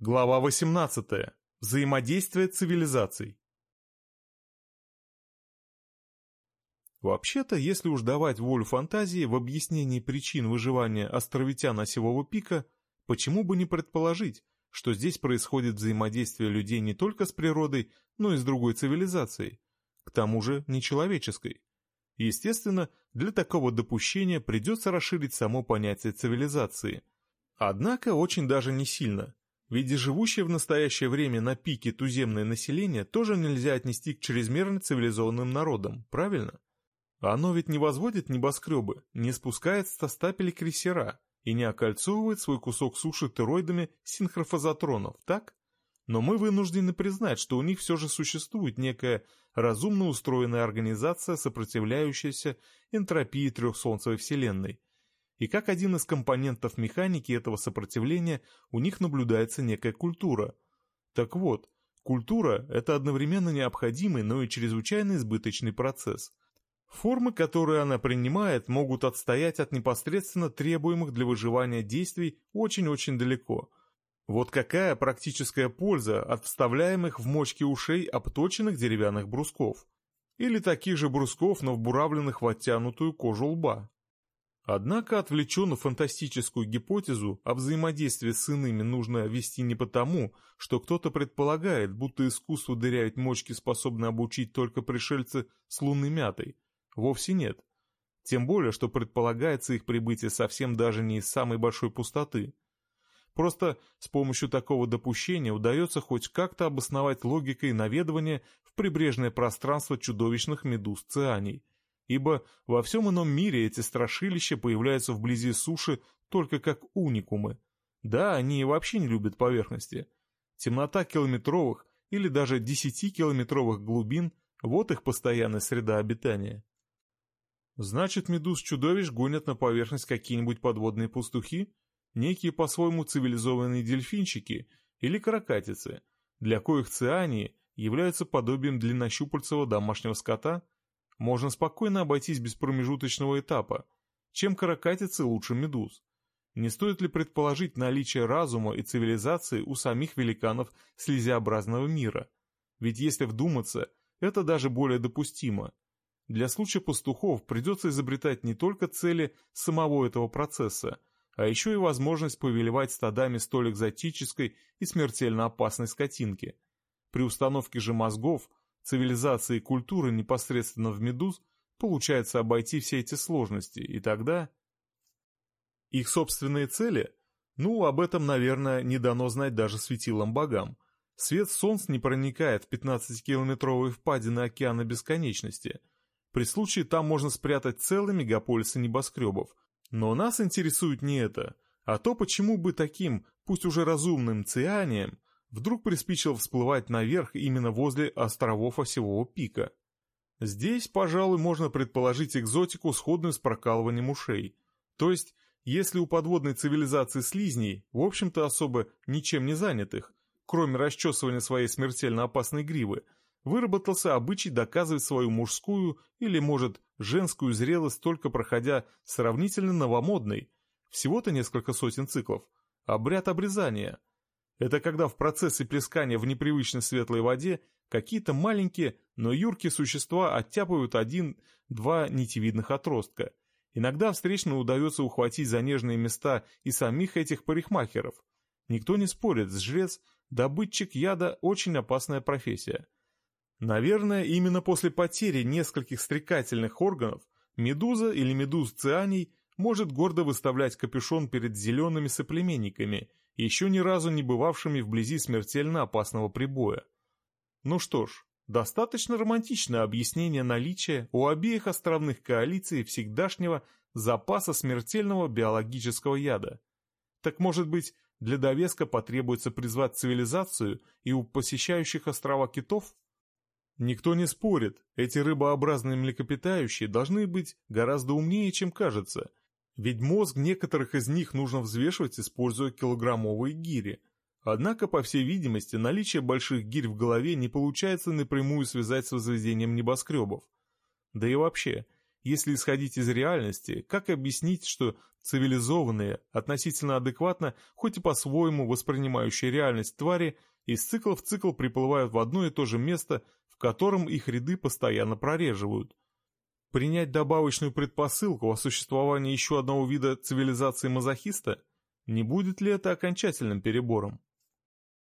Глава 18. Взаимодействие цивилизаций. Вообще-то, если уж давать волю фантазии в объяснении причин выживания островитян осевого пика, почему бы не предположить, что здесь происходит взаимодействие людей не только с природой, но и с другой цивилизацией, к тому же нечеловеческой. Естественно, для такого допущения придется расширить само понятие цивилизации. Однако очень даже не сильно – ведь живущее в настоящее время на пике туземное население тоже нельзя отнести к чрезмерно цивилизованным народам, правильно? Оно ведь не возводит небоскребы, не спускает со стапелей крейсера и не окольцовывает свой кусок суши тероидами синхрофазотронов, так? Но мы вынуждены признать, что у них все же существует некая разумно устроенная организация, сопротивляющаяся энтропии трехсолнцевой вселенной, и как один из компонентов механики этого сопротивления у них наблюдается некая культура. Так вот, культура – это одновременно необходимый, но и чрезвычайно избыточный процесс. Формы, которые она принимает, могут отстоять от непосредственно требуемых для выживания действий очень-очень далеко. Вот какая практическая польза от вставляемых в мочки ушей обточенных деревянных брусков? Или таких же брусков, но вбуравленных в оттянутую кожу лба? Однако отвлеченную фантастическую гипотезу о взаимодействии с иными нужно вести не потому, что кто-то предполагает, будто искусство дырявить мочки способны обучить только пришельцы с лунной мятой. Вовсе нет. Тем более, что предполагается их прибытие совсем даже не из самой большой пустоты. Просто с помощью такого допущения удается хоть как-то обосновать логикой наведывания в прибрежное пространство чудовищных медуз цианий – ибо во всем ином мире эти страшилища появляются вблизи суши только как уникумы. Да, они вообще не любят поверхности. Темнота километровых или даже десятикилометровых глубин – вот их постоянная среда обитания. Значит, медуз-чудовищ гонят на поверхность какие-нибудь подводные пастухи, некие по-своему цивилизованные дельфинчики или каракатицы, для коих циании являются подобием длиннощупальцевого домашнего скота – можно спокойно обойтись без промежуточного этапа. Чем каракатицы лучше медуз? Не стоит ли предположить наличие разума и цивилизации у самих великанов слезеобразного мира? Ведь если вдуматься, это даже более допустимо. Для случая пастухов придется изобретать не только цели самого этого процесса, а еще и возможность повелевать стадами столь экзотической и смертельно опасной скотинки. При установке же мозгов цивилизации и культуры непосредственно в медуз, получается обойти все эти сложности, и тогда... Их собственные цели? Ну, об этом, наверное, не дано знать даже светилам богам. Свет солнца не проникает в 15-километровые впадины океана бесконечности. При случае там можно спрятать целые мегаполисы небоскребов. Но нас интересует не это, а то, почему бы таким, пусть уже разумным цианием, вдруг приспичило всплывать наверх именно возле островов осевого пика. Здесь, пожалуй, можно предположить экзотику, сходную с прокалыванием ушей. То есть, если у подводной цивилизации слизней, в общем-то особо ничем не занятых, кроме расчесывания своей смертельно опасной гривы, выработался обычай доказывать свою мужскую или, может, женскую зрелость только проходя сравнительно новомодный, всего-то несколько сотен циклов, обряд обрезания – это когда в процессе плескания в непривычно светлой воде какие-то маленькие, но юркие существа оттяпывают один-два нитевидных отростка. Иногда встречно удается ухватить за нежные места и самих этих парикмахеров. Никто не спорит, жрец, добытчик яда – очень опасная профессия. Наверное, именно после потери нескольких стрекательных органов медуза или медуз цианий может гордо выставлять капюшон перед зелеными соплеменниками – еще ни разу не бывавшими вблизи смертельно опасного прибоя. Ну что ж, достаточно романтичное объяснение наличия у обеих островных коалиций всегдашнего запаса смертельного биологического яда. Так может быть, для довеска потребуется призвать цивилизацию и у посещающих острова китов? Никто не спорит, эти рыбообразные млекопитающие должны быть гораздо умнее, чем кажется, ведь мозг некоторых из них нужно взвешивать, используя килограммовые гири. Однако, по всей видимости, наличие больших гирь в голове не получается напрямую связать с возведением небоскребов. Да и вообще, Если исходить из реальности, как объяснить, что цивилизованные, относительно адекватно, хоть и по-своему воспринимающие реальность твари, из цикла в цикл приплывают в одно и то же место, в котором их ряды постоянно прореживают? Принять добавочную предпосылку о существовании еще одного вида цивилизации мазохиста? Не будет ли это окончательным перебором?